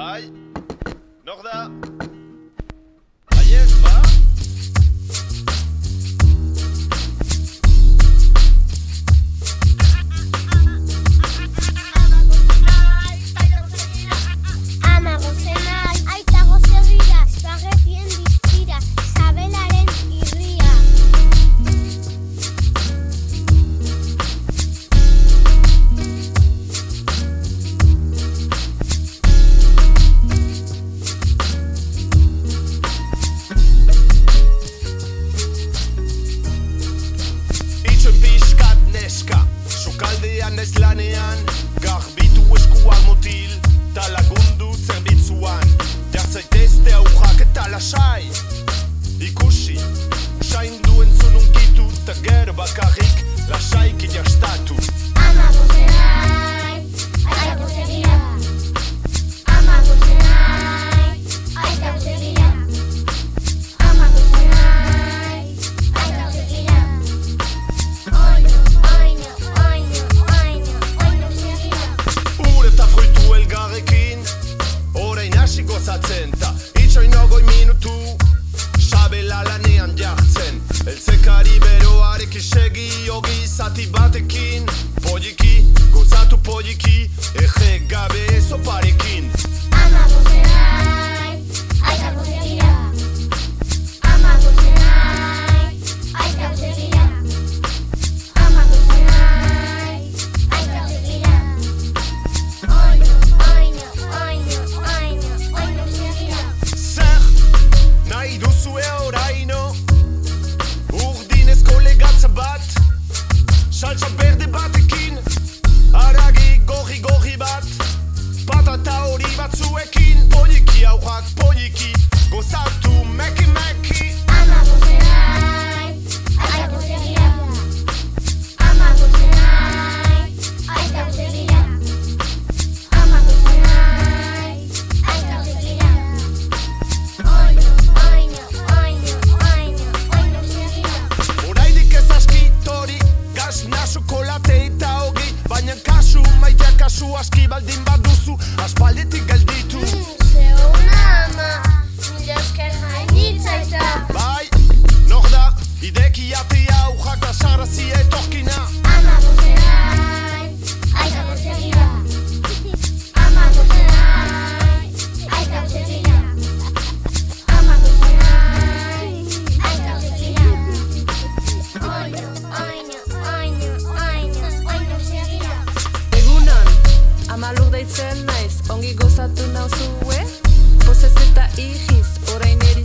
Bye. Norda. Sukaldean ez lanean Garbitu eskuak mutil, ta lagundu zerbitzuan. Jartzaitezte aujak eta lasai. Ikusi, usain duen zununkitu Ta gero bakarrik lasaik jastatu gozatzen ta Itxoin ogoi minutu Sabela lanean jartzen. Eltzekari beroarekin segi Ogi zati batekin. Poliki, gozatu poliki Ege gabe zoparekin Ama gozenai, aita gozegira. Batzuekin Poliki aurrak poliki Gozatu meki meki Ama gozenai, aita gozegira. Ama gozenai, aita gozegira. Ama gozenai, aita gozegira. Oino, oino, oino, oino, oino zegira. Oraidik ez askitori Gasna xokolate eta hogi Baina kasu aski baldin baduzu Aspaldetik gelditu amalur deitzen naiz, ongi gozatu nauzue Pozez eta ihiz, orain eri